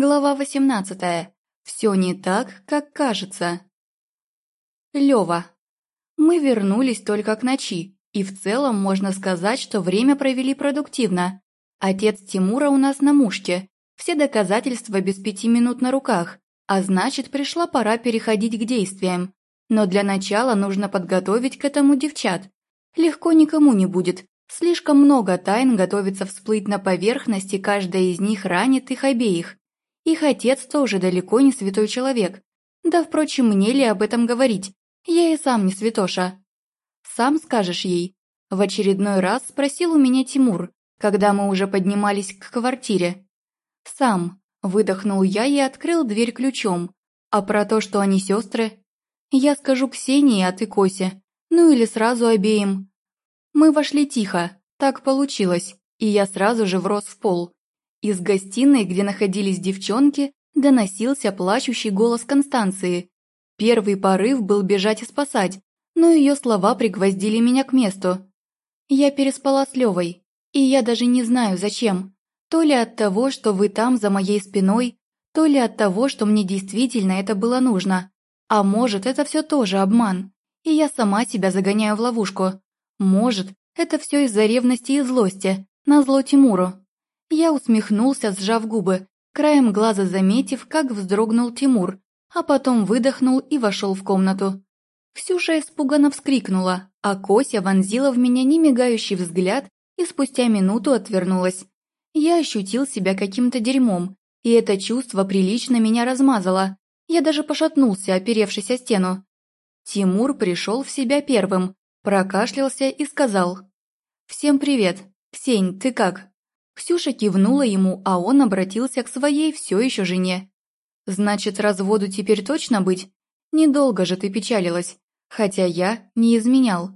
Глава 18. Все не так, как кажется. Лёва. Мы вернулись только к ночи, и в целом можно сказать, что время провели продуктивно. Отец Тимура у нас на мушке, все доказательства без пяти минут на руках, а значит, пришла пора переходить к действиям. Но для начала нужно подготовить к этому девчат. Легко никому не будет, слишком много тайн готовится всплыть на поверхности, каждая из них ранит их обеих. Их отец тоже далеко не святой человек. Да, впрочем, мне ли об этом говорить? Я и сам не святоша. Сам скажешь ей? В очередной раз спросил у меня Тимур, когда мы уже поднимались к квартире. Сам. Выдохнул я и открыл дверь ключом. А про то, что они сестры? Я скажу Ксении, а ты Косе. Ну или сразу обеим. Мы вошли тихо, так получилось, и я сразу же врос в пол. Из гостиной, где находились девчонки, доносился плачущий голос Констанции. Первый порыв был бежать и спасать, но ее слова пригвоздили меня к месту. Я переспала с Левой, и я даже не знаю зачем. То ли от того, что вы там за моей спиной, то ли от того, что мне действительно это было нужно. А может, это все тоже обман, и я сама себя загоняю в ловушку. Может, это все из-за ревности и злости, на зло Тимуру. Я усмехнулся, сжав губы, краем глаза заметив, как вздрогнул Тимур, а потом выдохнул и вошел в комнату. Ксюша испуганно вскрикнула, а Кося вонзила в меня немигающий взгляд и спустя минуту отвернулась. Я ощутил себя каким-то дерьмом, и это чувство прилично меня размазало. Я даже пошатнулся, оперевшись о стену. Тимур пришел в себя первым, прокашлялся и сказал. «Всем привет. Ксень, ты как?» Ксюша кивнула ему, а он обратился к своей все еще жене. «Значит, разводу теперь точно быть? Недолго же ты печалилась, хотя я не изменял».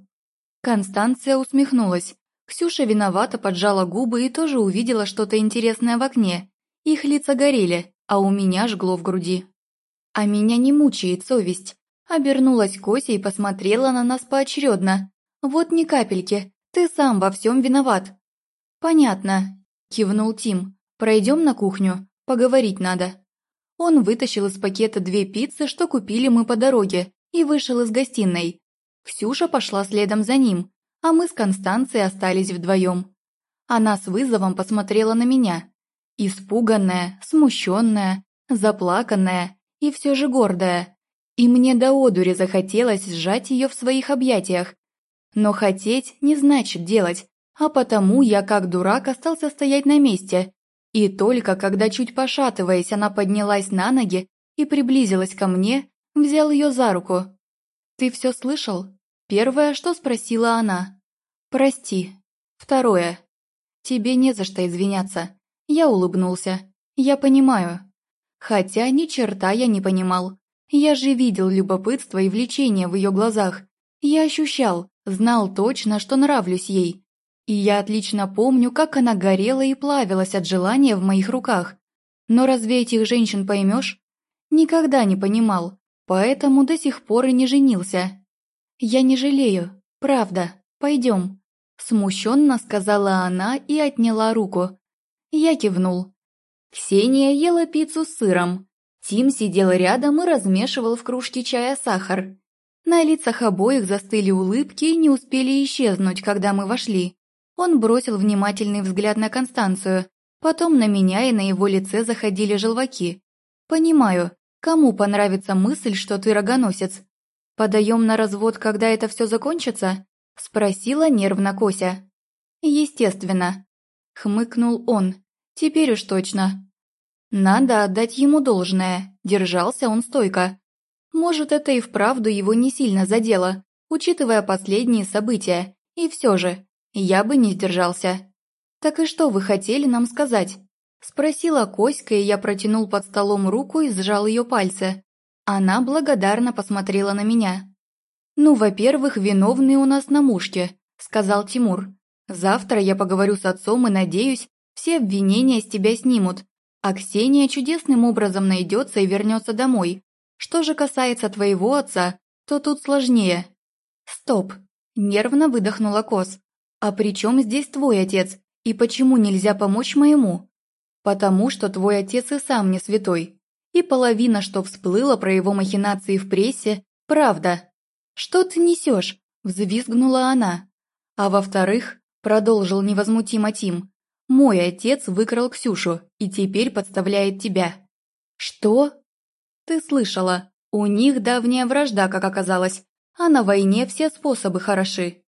Констанция усмехнулась. Ксюша виновато поджала губы и тоже увидела что-то интересное в окне. Их лица горели, а у меня жгло в груди. А меня не мучает совесть. Обернулась Кося и посмотрела на нас поочередно. «Вот ни капельки, ты сам во всем виноват». «Понятно, Кивнул Тим. «Пройдем на кухню. Поговорить надо». Он вытащил из пакета две пиццы, что купили мы по дороге, и вышел из гостиной. Ксюша пошла следом за ним, а мы с Констанцией остались вдвоем. Она с вызовом посмотрела на меня. Испуганная, смущенная, заплаканная и все же гордая. И мне до одури захотелось сжать ее в своих объятиях. Но хотеть не значит делать, а потому я, как дурак, остался стоять на месте. И только когда, чуть пошатываясь, она поднялась на ноги и приблизилась ко мне, взял ее за руку. «Ты все слышал?» Первое, что спросила она. «Прости». Второе. «Тебе не за что извиняться». Я улыбнулся. «Я понимаю». Хотя ни черта я не понимал. Я же видел любопытство и влечение в ее глазах. Я ощущал, знал точно, что нравлюсь ей. И я отлично помню, как она горела и плавилась от желания в моих руках. Но разве этих женщин поймешь? Никогда не понимал, поэтому до сих пор и не женился. «Я не жалею, правда, пойдем», – смущенно сказала она и отняла руку. Я кивнул. Ксения ела пиццу с сыром. Тим сидел рядом и размешивал в кружке чая сахар. На лицах обоих застыли улыбки и не успели исчезнуть, когда мы вошли. Он бросил внимательный взгляд на Констанцию, потом на меня и на его лице заходили желваки. «Понимаю, кому понравится мысль, что ты рогоносец? Подаем на развод, когда это все закончится?» – спросила нервно Кося. «Естественно», – хмыкнул он. «Теперь уж точно». Надо отдать ему должное, держался он стойко. Может, это и вправду его не сильно задело, учитывая последние события, и все же, я бы не сдержался. «Так и что вы хотели нам сказать?» Спросила Коська, и я протянул под столом руку и сжал ее пальцы. Она благодарно посмотрела на меня. «Ну, во-первых, виновный у нас на мушке», — сказал Тимур. «Завтра я поговорю с отцом и, надеюсь, все обвинения с тебя снимут, а Ксения чудесным образом найдется и вернется домой. Что же касается твоего отца, то тут сложнее». «Стоп!» – нервно выдохнула Кос. «А при чем здесь твой отец? И почему нельзя помочь моему?» Потому что твой отец и сам не святой. И половина, что всплыло про его махинации в прессе, правда. Что ты несешь? Взвизгнула она. А во-вторых, продолжил невозмутимо Тим, мой отец выкрал Ксюшу и теперь подставляет тебя. Что? Ты слышала, у них давняя вражда, как оказалось, а на войне все способы хороши.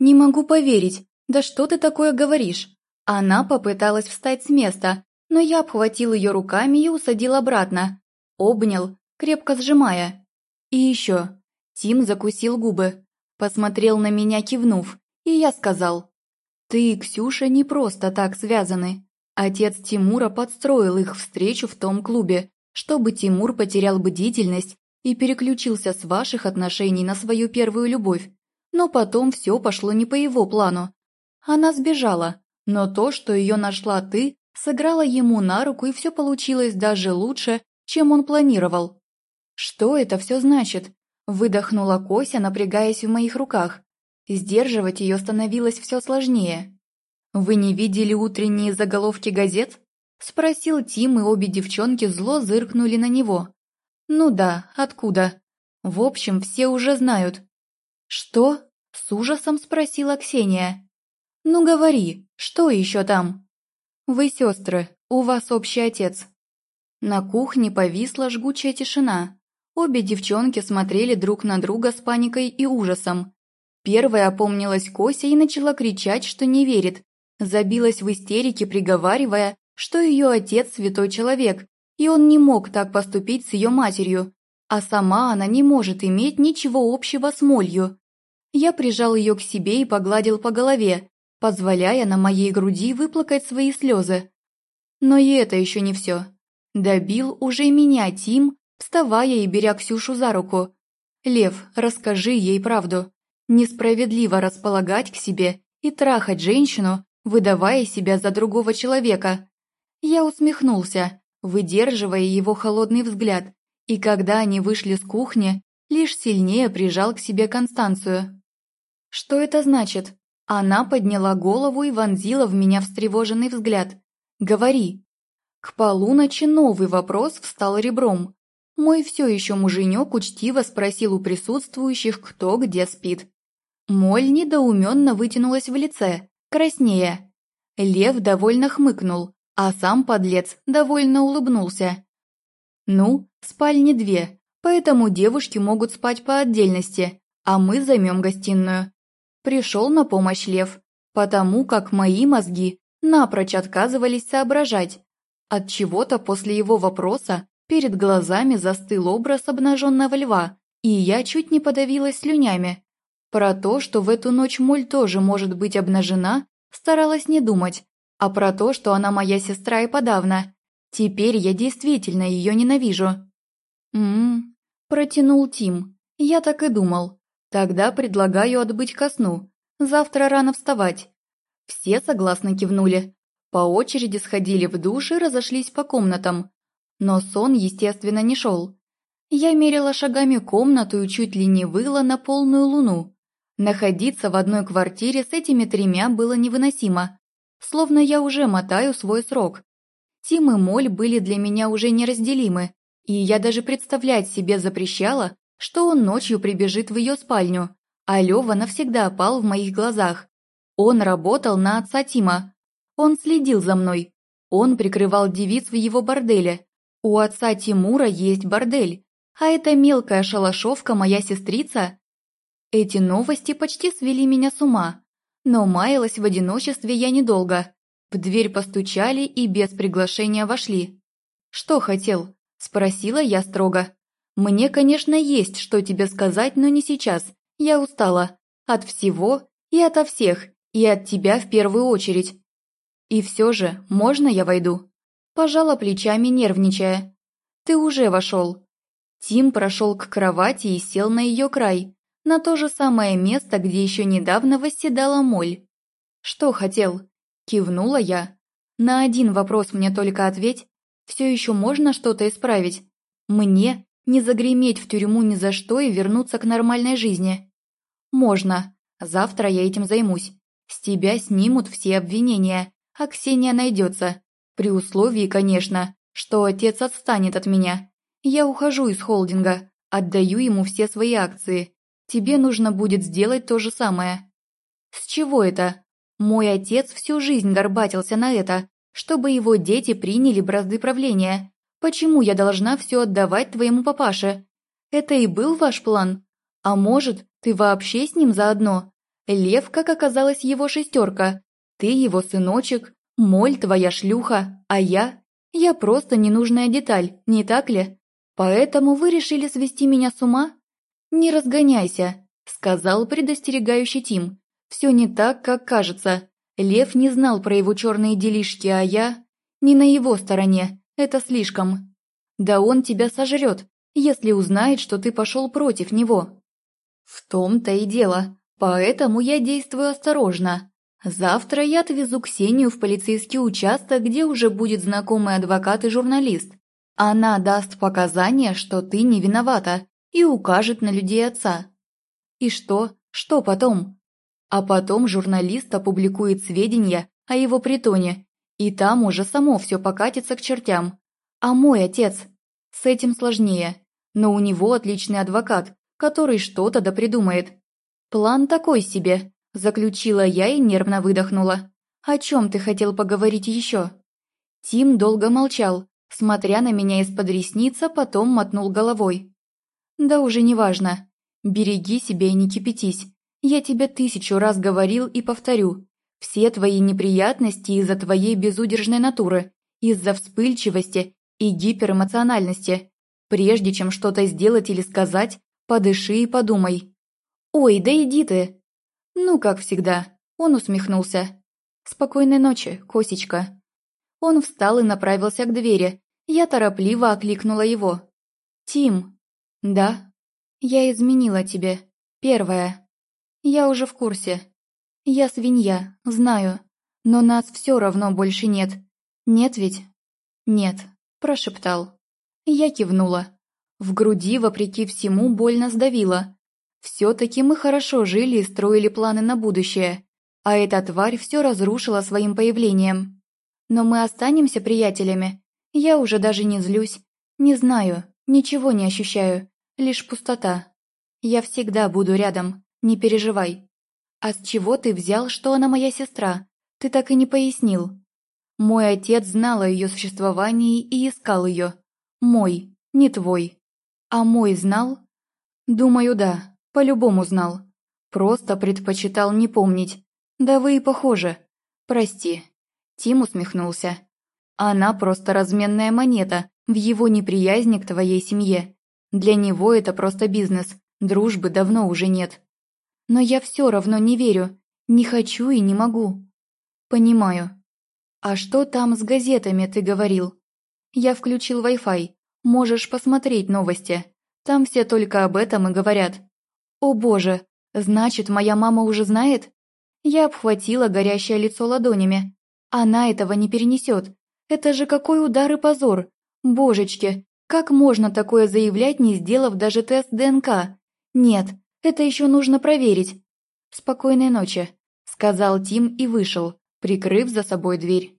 Не могу поверить, да что ты такое говоришь? Она попыталась встать с места, но я обхватил ее руками и усадил обратно. Обнял, крепко сжимая. И еще. Тим закусил губы, посмотрел на меня, кивнув, и я сказал. «Ты и Ксюша не просто так связаны. Отец Тимура подстроил их встречу в том клубе, чтобы Тимур потерял бдительность и переключился с ваших отношений на свою первую любовь. Но потом все пошло не по его плану. Она сбежала, но то, что ее нашла ты, сыграло ему на руку, и все получилось даже лучше, чем он планировал. «Что это все значит?» – выдохнула Кося, напрягаясь в моих руках. Сдерживать ее становилось все сложнее. «Вы не видели утренние заголовки газет?» – спросил Тим, и обе девчонки зло зыркнули на него. «Ну да, откуда?» «В общем, все уже знают». «Что?» – с ужасом спросила Ксения. «Ну говори, что еще там?» «Вы сестры, у вас общий отец». На кухне повисла жгучая тишина. Обе девчонки смотрели друг на друга с паникой и ужасом. Первая опомнилась Кося и начала кричать, что не верит. Забилась в истерике, приговаривая, что ее отец святой человек, и он не мог так поступить с ее матерью, а сама она не может иметь ничего общего с молью. Я прижал ее к себе и погладил по голове, позволяя на моей груди выплакать свои слезы. Но и это еще не все. Добил уже меня Тим, вставая и беря Ксюшу за руку. «Лев, расскажи ей правду. Несправедливо располагать к себе и трахать женщину, выдавая себя за другого человека». Я усмехнулся, выдерживая его холодный взгляд, и когда они вышли с кухни, лишь сильнее прижал к себе Констанцию. «Что это значит?» Она подняла голову и вонзила в меня встревоженный взгляд. «Говори». К полуночи новый вопрос встал ребром. Мой все еще муженек учтиво спросил у присутствующих, кто где спит. Моль недоуменно вытянулась в лице, краснея. Лев довольно хмыкнул, а сам подлец довольно улыбнулся. «Ну, спальни две, поэтому девушки могут спать по отдельности, а мы займем гостиную. Пришел на помощь Лев, потому как мои мозги напрочь отказывались соображать. От чего-то после его вопроса перед глазами застыл образ обнаженного льва, и я чуть не подавилась слюнями. Про то, что в эту ночь Моль тоже может быть обнажена, старалась не думать, а про то, что она моя сестра и подавно. Теперь я действительно ее ненавижу. «М-м-м», протянул Тим. Я так и думал. Тогда предлагаю отбыть ко сну. Завтра рано вставать. Все согласно кивнули. По очереди сходили в душ и разошлись по комнатам. Но сон, естественно, не шел. Я мерила шагами комнату и чуть ли не выла на полную луну. Находиться в одной квартире с этими тремя было невыносимо. Словно я уже мотаю свой срок. Тим и Моль были для меня уже неразделимы, и я даже представлять себе запрещала, что он ночью прибежит в ее спальню, а Лёва навсегда пал в моих глазах. Он работал на отца Тима. Он следил за мной. Он прикрывал девиц в его борделе. У отца Тимура есть бордель, а эта мелкая шалашовка моя сестрица. Эти новости почти свели меня с ума, но маялась в одиночестве я недолго. В дверь постучали и без приглашения вошли. «Что хотел?» – спросила я строго. Мне, конечно, есть что тебе сказать, но не сейчас. Я устала. От всего и ото всех, и от тебя в первую очередь. И все же, можно я войду?» Пожала плечами, нервничая. «Ты уже вошел». Тим прошел к кровати и сел на ее край, на то же самое место, где еще недавно восседала Моль. «Что хотел?» Кивнула я. «На один вопрос мне только ответь. Все еще можно что-то исправить? Мне не загреметь в тюрьму ни за что и вернуться к нормальной жизни. Можно. Завтра я этим займусь. С тебя снимут все обвинения, а Ксения найдется. При условии, конечно, что отец отстанет от меня. Я ухожу из холдинга, отдаю ему все свои акции. Тебе нужно будет сделать то же самое. С чего это? Мой отец всю жизнь горбатился на это, чтобы его дети приняли бразды правления. Почему я должна все отдавать твоему папаше? Это и был ваш план? А может, ты вообще с ним заодно? Лев, как оказалось, его шестерка. Ты его сыночек, Моль твоя шлюха, а я? Я просто ненужная деталь, не так ли? Поэтому вы решили свести меня с ума? Не разгоняйся, сказал предостерегающий Тим. Все не так, как кажется. Лев не знал про его черные делишки, а я... Не на его стороне, это слишком. Да он тебя сожрет, если узнает, что ты пошел против него. В том-то и дело, поэтому я действую осторожно. Завтра я отвезу Ксению в полицейский участок, где уже будет знакомый адвокат и журналист. Она даст показания, что ты не виновата, и укажет на людей отца. И что? Что потом? А потом журналист опубликует сведения о его притоне, и там уже само все покатится к чертям. А мой отец? С этим сложнее. Но у него отличный адвокат, который что-то да придумает. План такой себе, заключила я и нервно выдохнула. О чем ты хотел поговорить еще? Тим долго молчал, смотря на меня из-под ресниц, а потом мотнул головой. Да уже не важно. Береги себя и не кипятись. Я тебе тысячу раз говорил и повторю. Все твои неприятности из-за твоей безудержной натуры, из-за вспыльчивости и гиперэмоциональности. Прежде чем что-то сделать или сказать, подыши и подумай. «Ой, да иди ты!» «Ну, как всегда», — он усмехнулся. «Спокойной ночи, Косечка». Он встал и направился к двери. Я торопливо окликнула его. «Тим». «Да». «Я изменила тебе. Первая». Я уже в курсе. Я свинья, знаю. Но нас все равно больше нет. Нет ведь? Нет, прошептал. Я кивнула. В груди, вопреки всему, больно сдавило. Все-таки мы хорошо жили и строили планы на будущее. А эта тварь все разрушила своим появлением. Но мы останемся приятелями. Я уже даже не злюсь. Не знаю, ничего не ощущаю. Лишь пустота. Я всегда буду рядом. Не переживай. А с чего ты взял, что она моя сестра? Ты так и не пояснил. Мой отец знал о ее существовании и искал ее. Мой, не твой. А мой знал? Думаю, да, по-любому знал. Просто предпочитал не помнить. Да вы и похожи. Прости. Тим усмехнулся. Она просто разменная монета в его неприязни к твоей семье. Для него это просто бизнес, дружбы давно уже нет. Но я все равно не верю. Не хочу и не могу. Понимаю. А что там с газетами, ты говорил? Я включил Wi-Fi. Можешь посмотреть новости. Там все только об этом и говорят. О боже, значит, моя мама уже знает? Я обхватила горящее лицо ладонями. Она этого не перенесет. Это же какой удар и позор. Божечки, как можно такое заявлять, не сделав даже тест ДНК? Нет, это еще нужно проверить. Спокойной ночи, сказал Тим и вышел, прикрыв за собой дверь.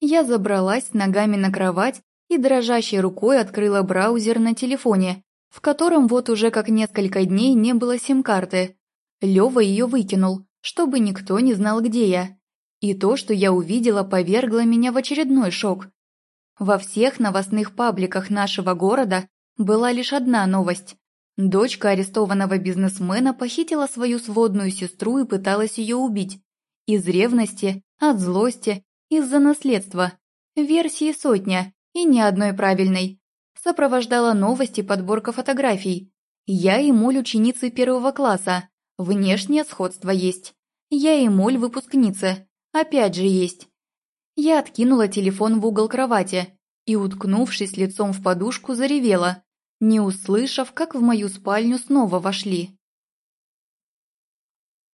Я забралась ногами на кровать и дрожащей рукой открыла браузер на телефоне, в котором вот уже как несколько дней не было сим-карты. Лёва ее выкинул, чтобы никто не знал, где я. И то, что я увидела, повергло меня в очередной шок. Во всех новостных пабликах нашего города была лишь одна новость. Дочка арестованного бизнесмена похитила свою сводную сестру и пыталась ее убить. Из ревности, от злости, из-за наследства. Версии сотня, и ни одной правильной. Сопровождала новости подборка фотографий. Я и Моль ученицы первого класса. Внешнее сходство есть. Я и Моль выпускницы. Опять же есть. Я откинула телефон в угол кровати и, уткнувшись лицом в подушку, заревела – не услышав, как в мою спальню снова вошли.